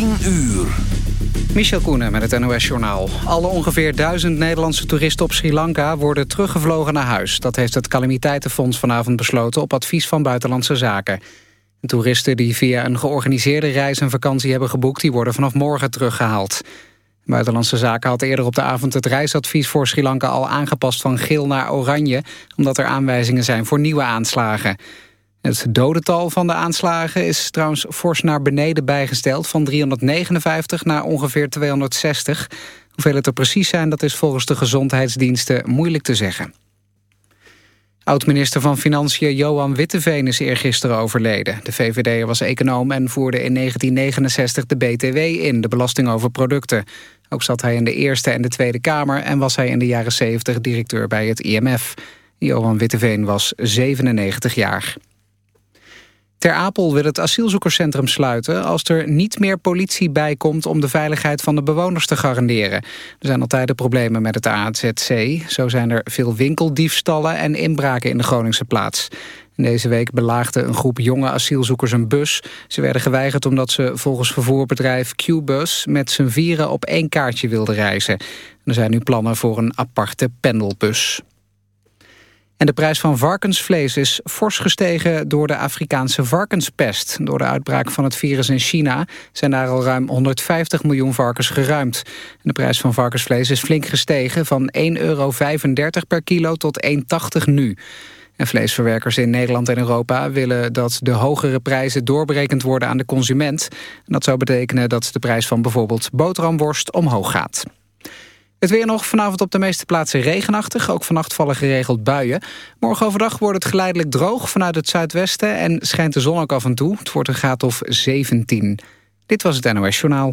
10 uur. Michel Koenen met het NOS-journaal. Alle ongeveer duizend Nederlandse toeristen op Sri Lanka... worden teruggevlogen naar huis. Dat heeft het Calamiteitenfonds vanavond besloten... op advies van Buitenlandse Zaken. Toeristen die via een georganiseerde reis een vakantie hebben geboekt... die worden vanaf morgen teruggehaald. Buitenlandse Zaken had eerder op de avond het reisadvies voor Sri Lanka... al aangepast van geel naar oranje... omdat er aanwijzingen zijn voor nieuwe aanslagen... Het dodental van de aanslagen is trouwens fors naar beneden bijgesteld... van 359 naar ongeveer 260. Hoeveel het er precies zijn, dat is volgens de gezondheidsdiensten moeilijk te zeggen. Oud-minister van Financiën Johan Witteveen is eergisteren overleden. De VVD was econoom en voerde in 1969 de BTW in, de belasting over producten. Ook zat hij in de Eerste en de Tweede Kamer... en was hij in de jaren 70 directeur bij het IMF. Johan Witteveen was 97 jaar. Ter Apel wil het asielzoekerscentrum sluiten als er niet meer politie bij komt om de veiligheid van de bewoners te garanderen. Er zijn altijd problemen met het AZC. Zo zijn er veel winkeldiefstallen en inbraken in de Groningse plaats. Deze week belaagde een groep jonge asielzoekers een bus. Ze werden geweigerd omdat ze volgens vervoerbedrijf Qbus met z'n vieren op één kaartje wilden reizen. Er zijn nu plannen voor een aparte pendelbus. En de prijs van varkensvlees is fors gestegen door de Afrikaanse varkenspest. Door de uitbraak van het virus in China zijn daar al ruim 150 miljoen varkens geruimd. En de prijs van varkensvlees is flink gestegen van 1,35 euro per kilo tot 1,80 nu. En vleesverwerkers in Nederland en Europa willen dat de hogere prijzen doorberekend worden aan de consument. En dat zou betekenen dat de prijs van bijvoorbeeld boterhamworst omhoog gaat. Het weer nog vanavond op de meeste plaatsen regenachtig. Ook vannacht vallen geregeld buien. Morgen overdag wordt het geleidelijk droog vanuit het zuidwesten... en schijnt de zon ook af en toe. Het wordt een graad of 17. Dit was het NOS Journaal.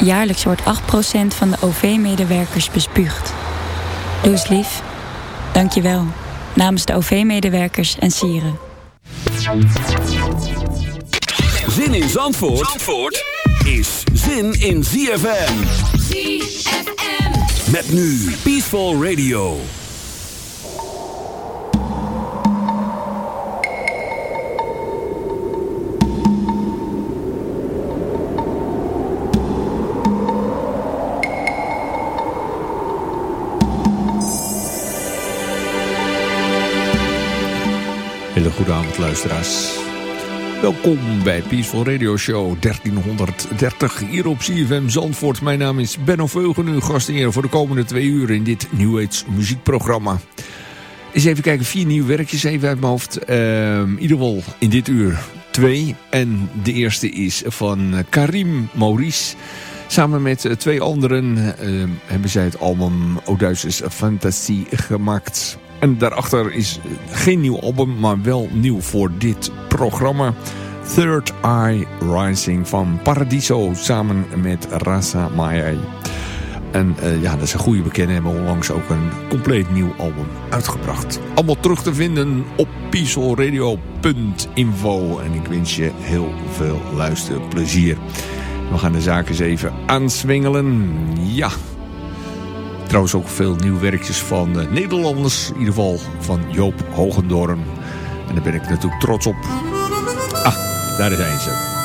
Jaarlijks wordt 8% van de OV-medewerkers bespuugd. Doe eens lief. Dank je wel. Namens de OV-medewerkers en sieren. Zin in Zandvoort? Zandvoort? Is zin in ZFM. ZFM. Met nu Peaceful Radio. Hele goede avond luisteraars. Welkom bij Peaceful Radio Show 1330 hier op CFM Zandvoort. Mijn naam is Benno Veugen, uw gastheer voor de komende twee uur in dit New Age muziekprogramma. Eens even kijken, vier nieuwe werkjes even uit mijn hoofd. Uh, in ieder geval in dit uur twee. En de eerste is van Karim Maurice. Samen met twee anderen uh, hebben zij het album Odysseus Fantasie gemaakt. En daarachter is geen nieuw album, maar wel nieuw voor dit programma. Third Eye Rising van Paradiso samen met Rasa Mayai. En uh, ja, dat is een goede bekende. Hebben onlangs ook een compleet nieuw album uitgebracht. Allemaal terug te vinden op peacefulradio.info. En ik wens je heel veel luisterplezier. We gaan de zaken eens even aanswingelen. Ja, Trouwens ook veel nieuwe werkjes van uh, Nederlanders. In ieder geval van Joop Hogendoorn. En daar ben ik natuurlijk trots op. Ah, daar zijn ze.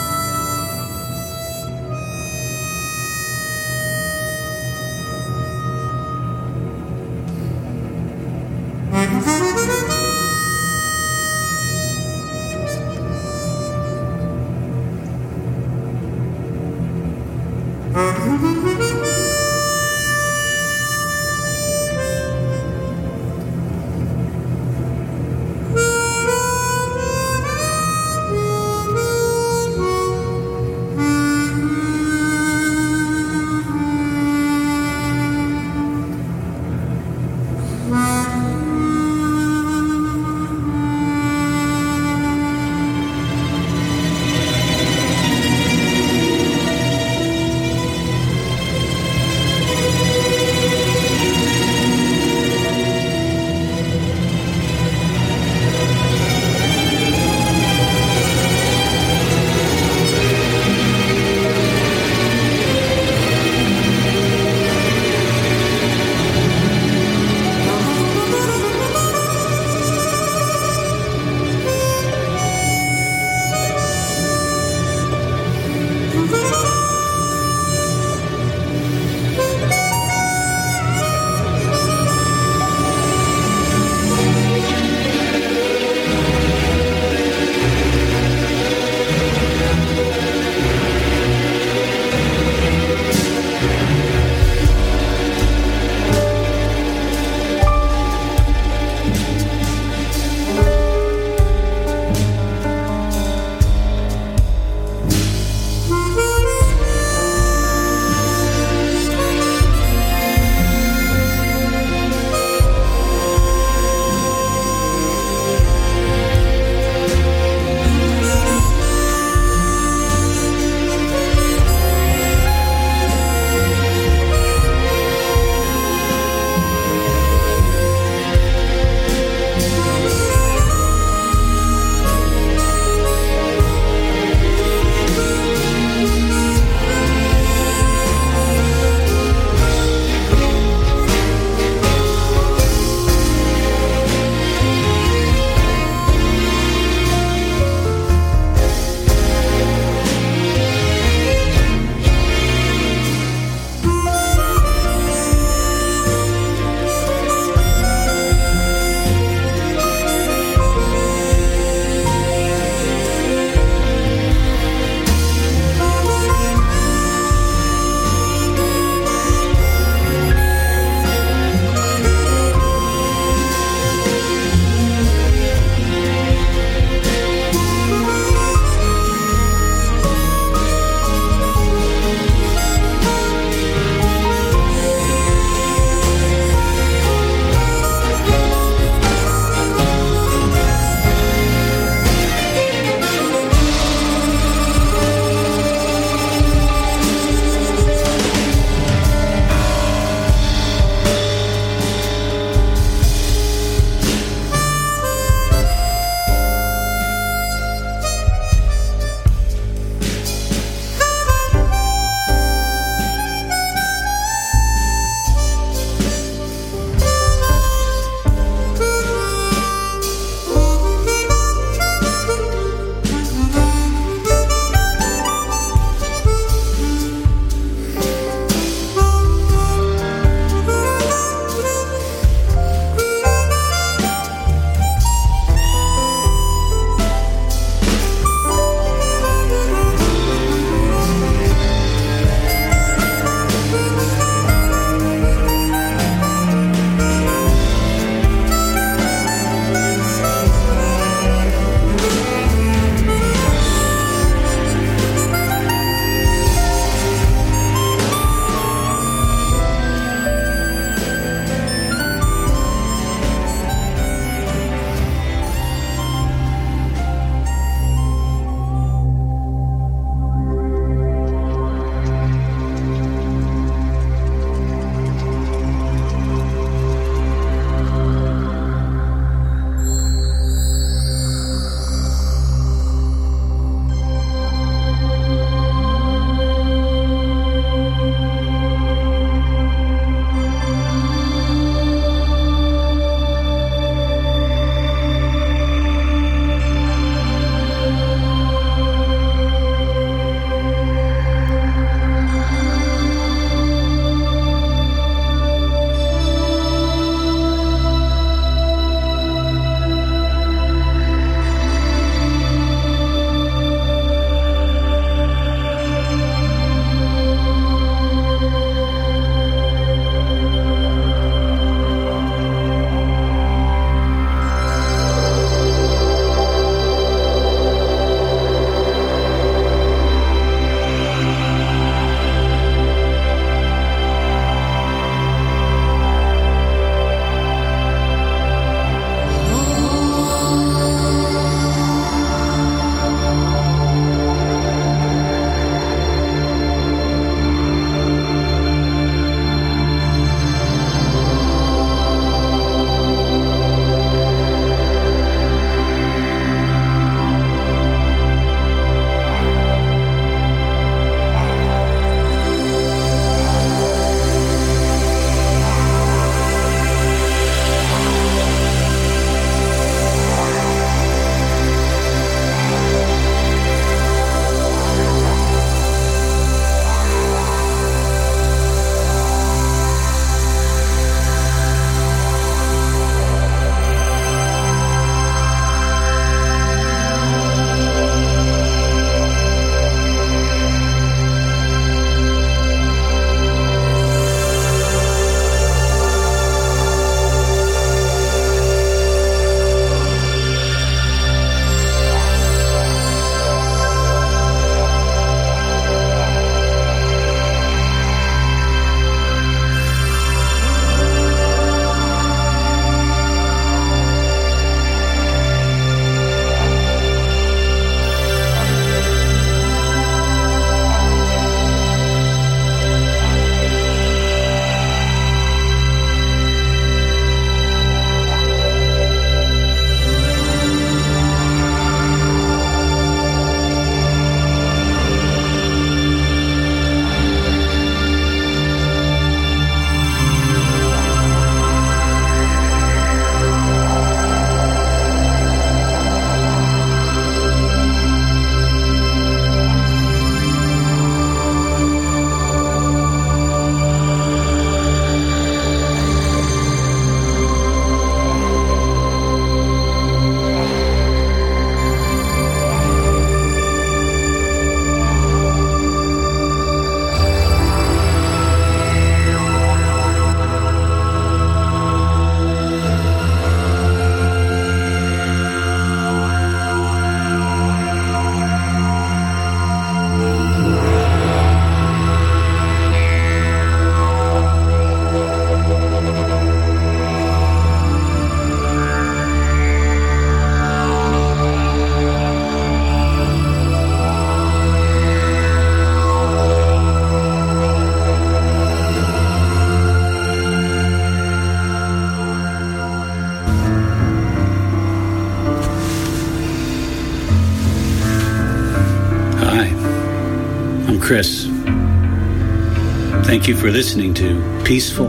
Thank you for listening to Peaceful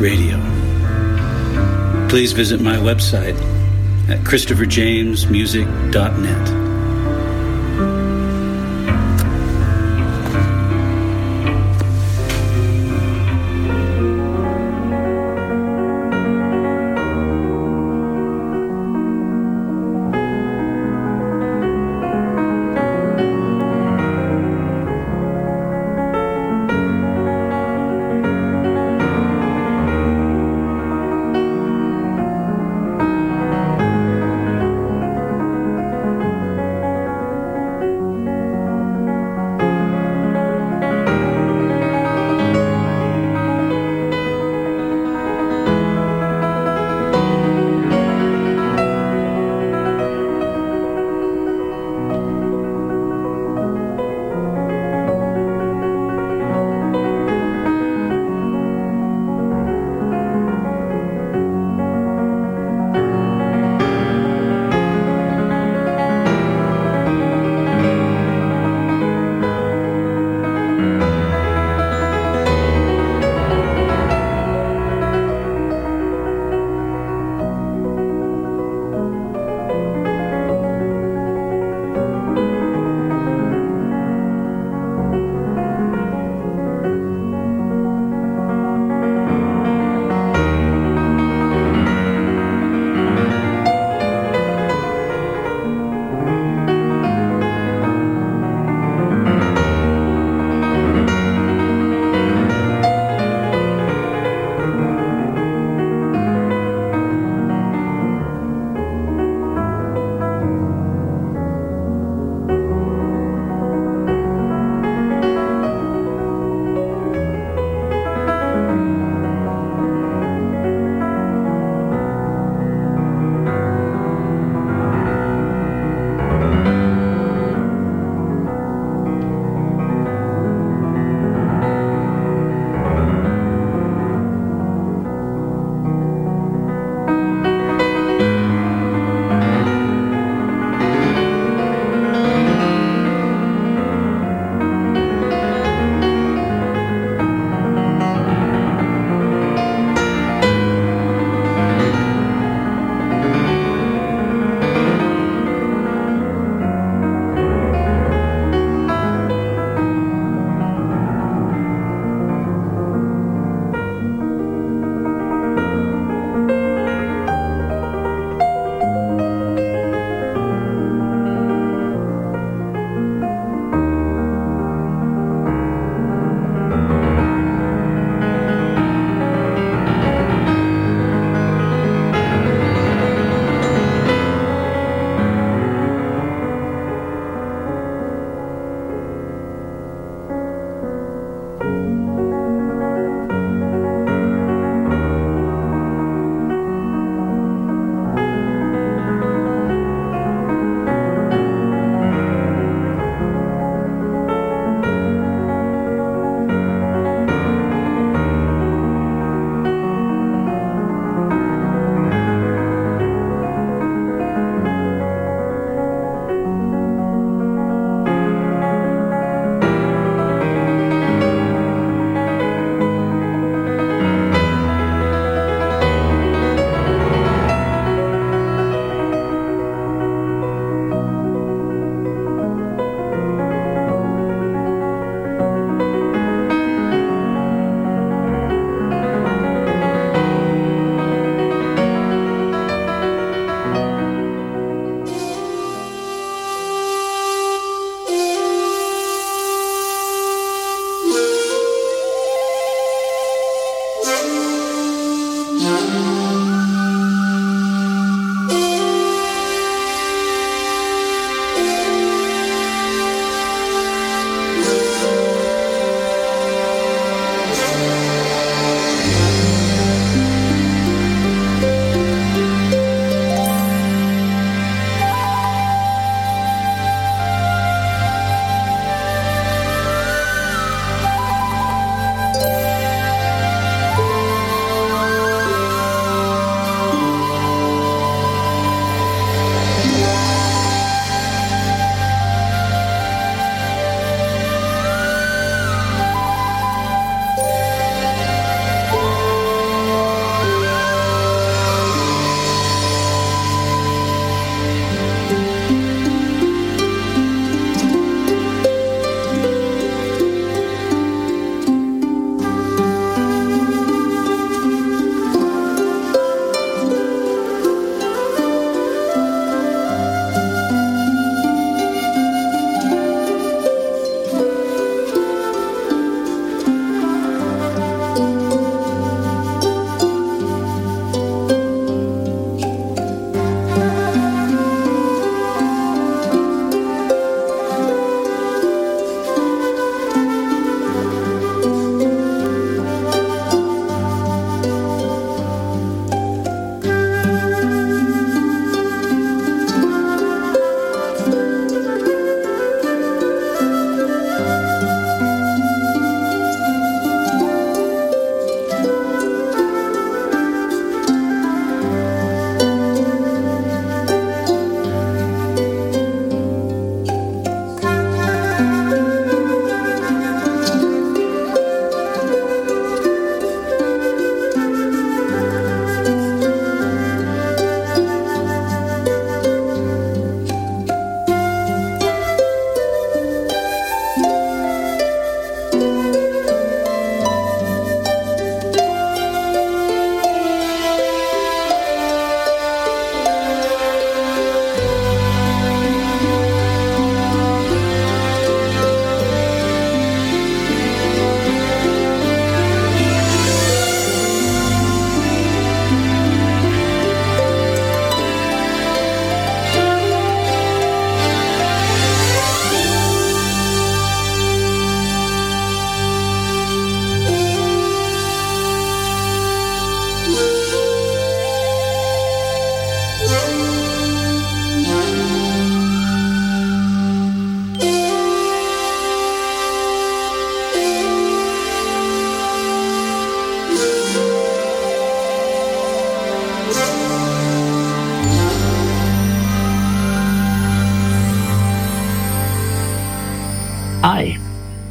Radio. Please visit my website at christopherjamesmusic.net.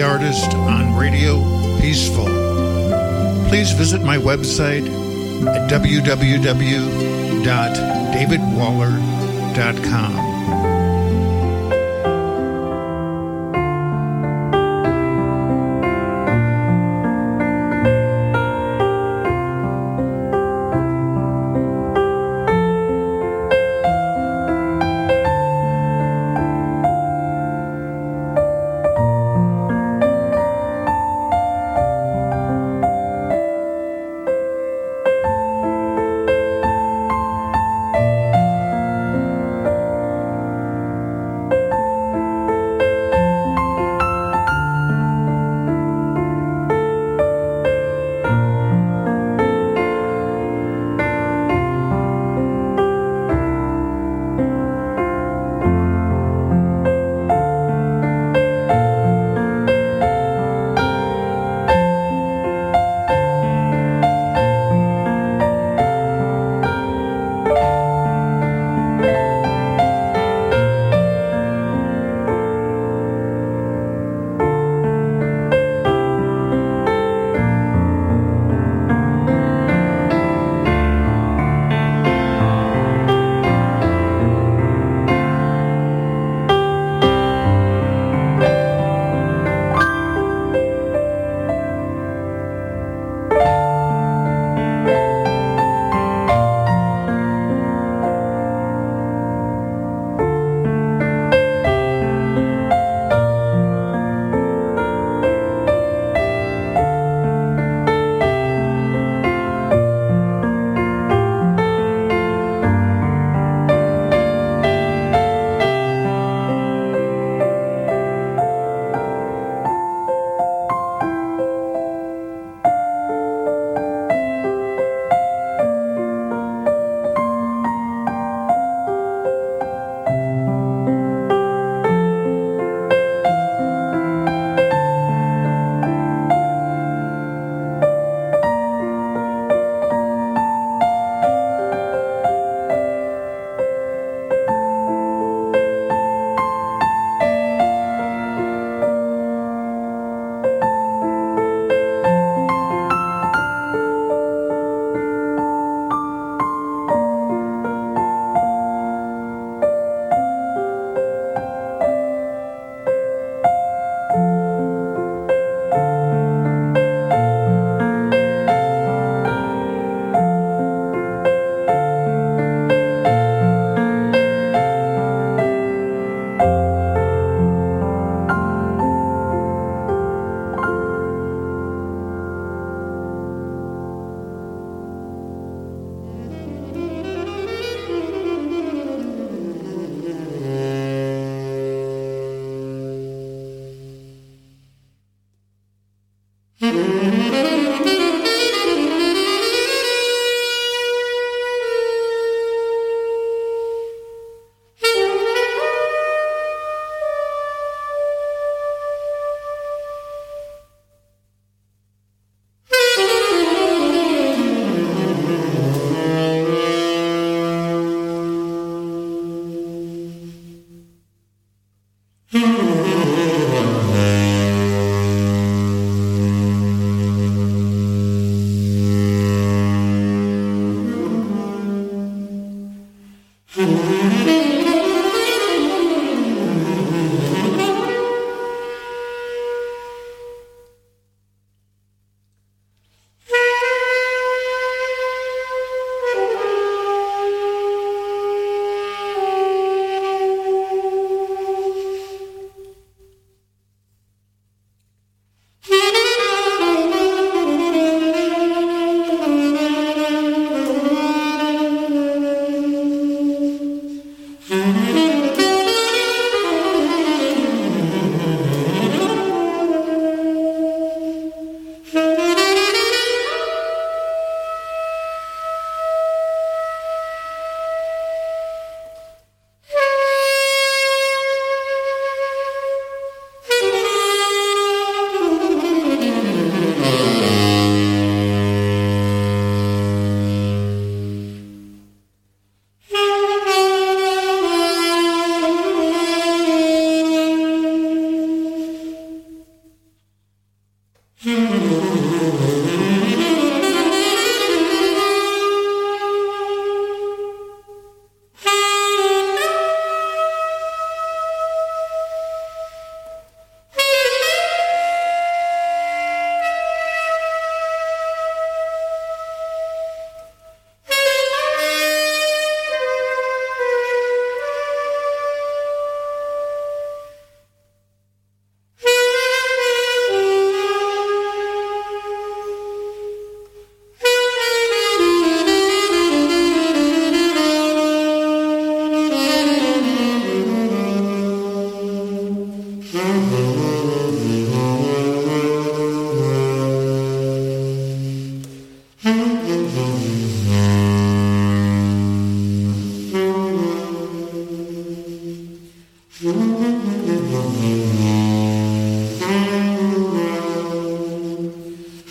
the artists on Radio Peaceful. Please visit my website at www.davidwaller.com.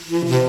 Mm-hmm.